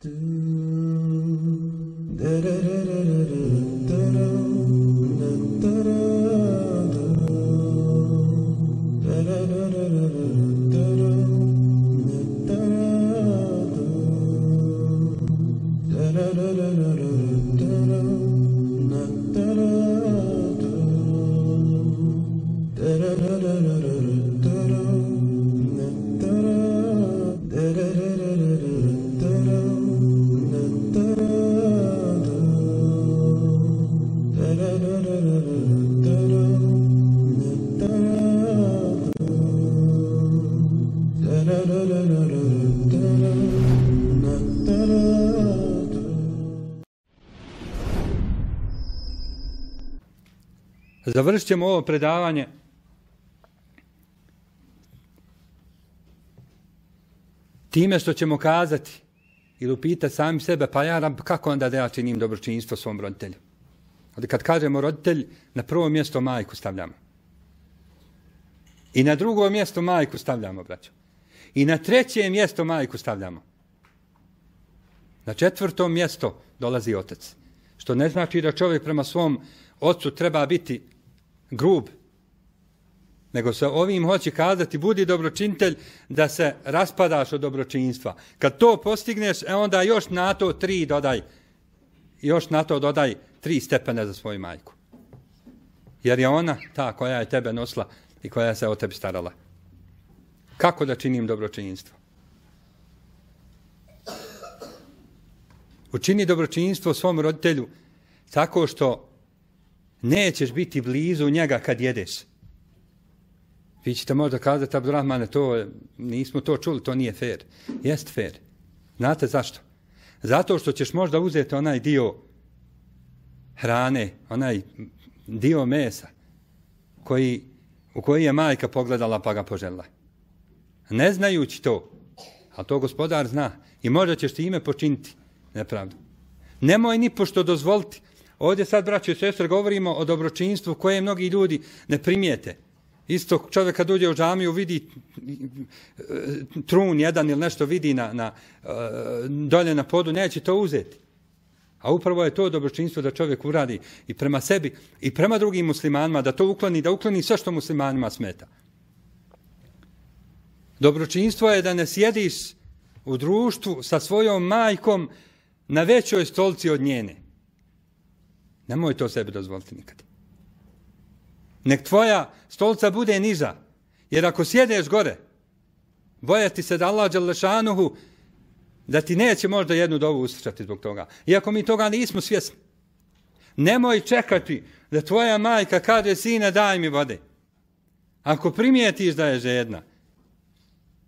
da da da da Završit ćemo ovo predavanje time što ćemo kazati ili upitati sami sebe, pa ja kako onda da ja činim dobročinstvo svom roditelju? Kad kažemo roditelj, na prvo mjesto majku stavljamo. I na drugo mjesto majku stavljamo, braćo. I na treće mjesto majku stavljamo. Na četvrto mjesto dolazi otac. Što ne znači da čovjek prema svom ocu treba biti grub. Nego se ovim hoće kazati, budi dobročinitelj da se raspadaš od dobročinstva. Kad to postigneš, e onda još na to tri dodaj. Još na to dodaj tri stepene za svoju majku. Jer je ona ta koja je tebe nosila i koja se o tebi starala. Kako da činim dobročinstvo? Učini dobročinstvo svom roditelju tako što nećeš biti blizu njega kad jedeš. Vi ćete možda kazati, Abdurrahmane, to, nismo to čuli, to nije fair. Jest fair. Znate zašto? Zato što ćeš možda uzeti onaj dio hrane, onaj dio mesa koji, u koji je majka pogledala pa ga požela. Ne znajući to, a to gospodar zna, i možda ćeš ti ime počiniti nepravdu. Nemoj ni pošto dozvoliti. Ovdje sad, braćo i sestre, govorimo o dobročinstvu koje mnogi ljudi ne primijete. Isto čovjek kad uđe u džamiju vidi e, trun jedan ili nešto vidi na, na, e, dolje na podu, neće to uzeti. A upravo je to dobročinstvo da čovjek uradi i prema sebi i prema drugim muslimanima, da to ukloni, da ukloni sve što muslimanima smeta. Dobročinstvo je da ne sjediš u društvu sa svojom majkom na većoj stolci od njene. Nemoj to sebi dozvoliti nikad. Nek tvoja stolca bude niža. Jer ako sjedeš gore, bojati se da Allah Đalešanuhu da ti neće možda jednu dovu usrčati zbog toga. Iako mi toga nismo svjesni. Nemoj čekati da tvoja majka kaže sine daj mi vode. Ako primijetiš da je žedna.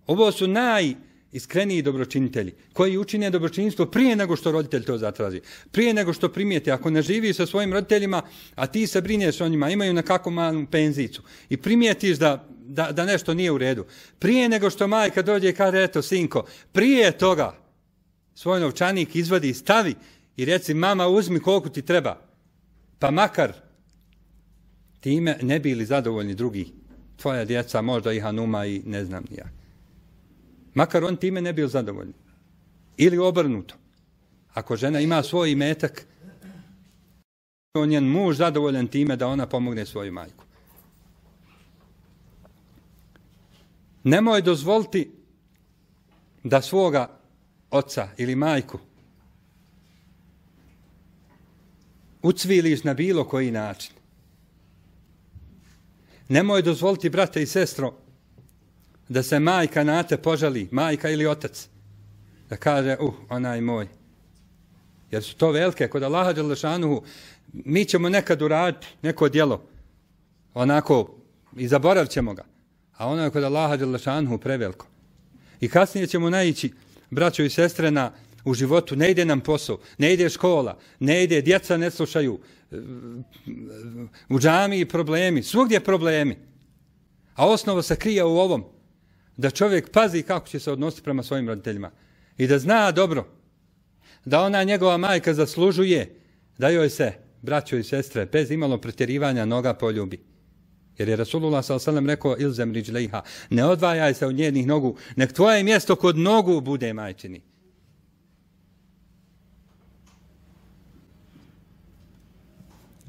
Ovo su naj iskreniji dobročinitelji, koji učine dobročinstvo prije nego što roditelj to zatraži, prije nego što primijeti. Ako ne živi sa svojim roditeljima, a ti se brineš o njima, imaju na malu penzicu i primijetiš da, da, da, nešto nije u redu, prije nego što majka dođe i kaže, eto, sinko, prije toga svoj novčanik izvadi, stavi i reci, mama, uzmi koliko ti treba, pa makar time ne bili zadovoljni drugi, tvoja djeca, možda i Hanuma i ne znam ja. Makar on time ne bio zadovoljan. Ili obrnuto. Ako žena ima svoj imetak, on je muž zadovoljan time da ona pomogne svoju majku. Nemoj dozvoliti da svoga oca ili majku ucviliš na bilo koji način. Nemoj dozvoliti, brate i sestro, da se majka na te požali, majka ili otac, da kaže, uh, onaj moj. Jer su to velike, kod Allaha Đelešanuhu, mi ćemo nekad uraditi neko djelo, onako, i zaboravit ćemo ga. A ono je kod Allaha Đelešanuhu preveliko. I kasnije ćemo naići, braćo i sestre, na, u životu, ne ide nam posao, ne ide škola, ne ide, djeca ne slušaju, u džami problemi, svugdje problemi. A osnova se krije u ovom, da čovjek pazi kako će se odnositi prema svojim roditeljima i da zna dobro da ona njegova majka zaslužuje da joj se, braćo i sestre, bez imalo pretjerivanja noga poljubi. Jer je Rasulullah s.a.v. rekao ilzem riđlejha, ne odvajaj se od njenih nogu, nek tvoje mjesto kod nogu bude majčini.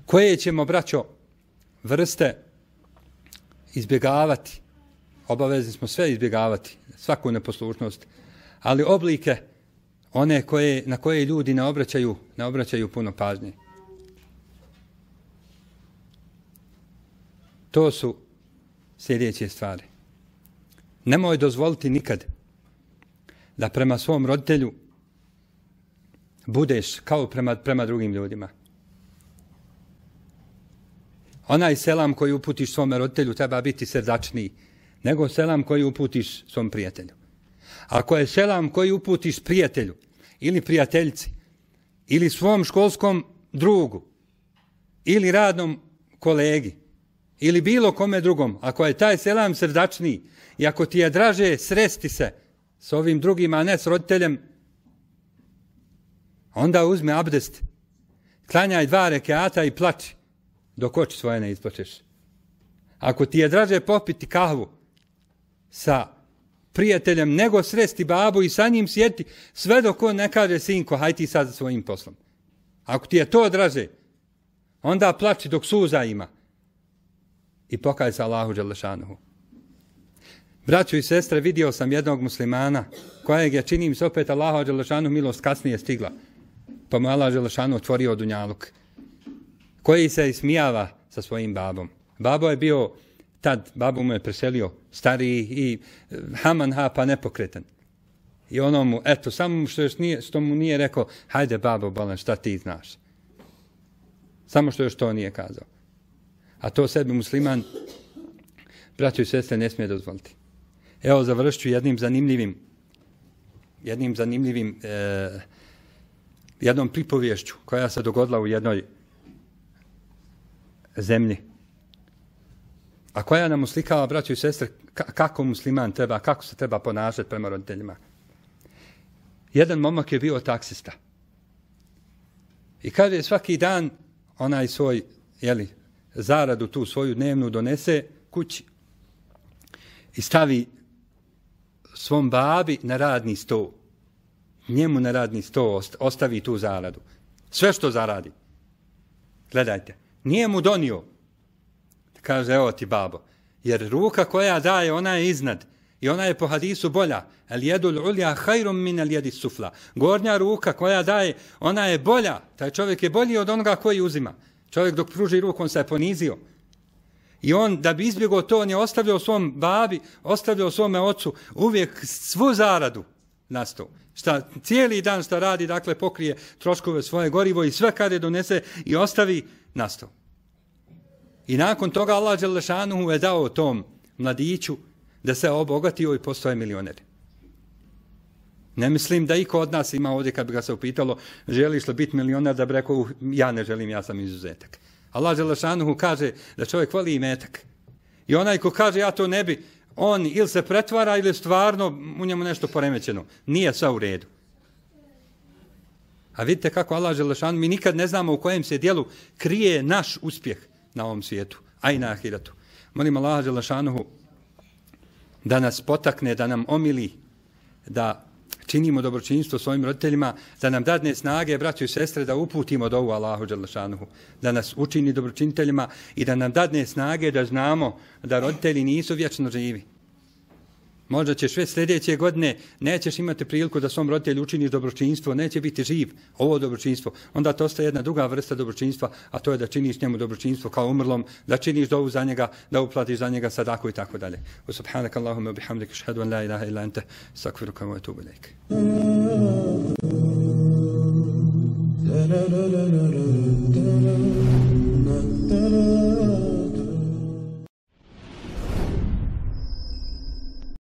Koje ćemo, braćo, vrste izbjegavati? Obavezni smo sve izbjegavati, svaku neposlušnost, ali oblike one koje, na koje ljudi ne obraćaju, ne obraćaju puno pažnje. To su sljedeće stvari. Nemoj dozvoliti nikad da prema svom roditelju budeš kao prema, prema drugim ljudima. Onaj selam koji uputiš svome roditelju treba biti srdačniji nego selam koji uputiš svom prijatelju. Ako je selam koji uputiš prijatelju ili prijateljci ili svom školskom drugu ili radnom kolegi ili bilo kome drugom, ako je taj selam srdačniji i ako ti je draže sresti se s ovim drugim, a ne s roditeljem, onda uzme abdest, klanjaj dva rekeata i plači dok oči svoje ne isplačeš. Ako ti je draže popiti kahvu sa prijateljem nego sresti babu i sa njim sjeti sve dok on ne kaže sinko haj ti sad svojim poslom. Ako ti je to draže, onda plači dok suza ima i pokaj se Allahu Đelešanuhu. Braćo i sestre, vidio sam jednog muslimana kojeg je, čini mi se opet Allahu Đelešanuhu milost kasnije stigla. Pa mu Allah Đelešanuhu otvorio dunjaluk. Koji se ismijava sa svojim babom. Babo je bio tad, babu mu je preselio stariji i eh, haman ha pa nepokretan. I ono mu, eto, samo što, još nije, što mu nije rekao, hajde babo, bolan, šta ti znaš? Samo što još to nije kazao. A to sebi musliman, braćo i sestre, ne smije dozvoliti. Evo, završću jednim zanimljivim, jednim zanimljivim, e, jednom pripovješću koja se dogodila u jednoj zemlji. A koja nam uslikava, braćo i sestre, kako musliman treba, kako se treba ponašati prema roditeljima. Jedan momak je bio taksista. I kada je svaki dan onaj svoj, jeli, zaradu tu svoju dnevnu donese kući i stavi svom babi na radni sto. Njemu na radni sto ostavi tu zaradu. Sve što zaradi. Gledajte, nije mu donio. Kaže, evo ti babo. Jer ruka koja daje, ona je iznad. I ona je po hadisu bolja. El jedul ulja hajrum min el jedi sufla. Gornja ruka koja daje, ona je bolja. Taj čovjek je bolji od onoga koji uzima. Čovjek dok pruži ruku, on se je ponizio. I on, da bi izbjegao to, on je ostavljao svom babi, ostavljao svome ocu uvijek svu zaradu na sto. Šta, cijeli dan šta radi, dakle, pokrije troškove svoje gorivo i sve kada je donese i ostavi na sto. I nakon toga Allah Đelešanu je dao tom mladiću da se obogatio i postoje milioneri. Ne mislim da iko od nas ima ovdje kad bi ga se upitalo želiš li biti milioner da bi rekao ja ne želim, ja sam izuzetak. Allah Želešanuhu kaže da čovjek voli imetak. I onaj ko kaže ja to ne bi, on ili se pretvara ili stvarno u njemu nešto poremećeno. Nije sve u redu. A vidite kako Allah Želešanu, mi nikad ne znamo u kojem se dijelu krije naš uspjeh na ovom svijetu, a i na ahiratu. Molim Allah Želešanuhu da nas potakne, da nam omili, da činimo dobročinstvo svojim roditeljima, da nam dadne snage, braćo i sestre, da uputimo do ovu Allahu Đalešanuhu, da nas učini dobročiniteljima i da nam dadne snage da znamo da roditelji nisu vječno živi. Možda ćeš već sljedeće godine, nećeš imati priliku da svom roditelju učiniš dobročinstvo, neće biti živ ovo dobročinstvo. Onda to ostaje jedna druga vrsta dobročinstva, a to je da činiš njemu dobročinstvo kao umrlom, da činiš dovu za njega, da uplatiš za njega sadaku i tako dalje. U subhanak Allahumma bihamdika šhadu an la ilaha illa anta sakfiruka wa etubu ilaik.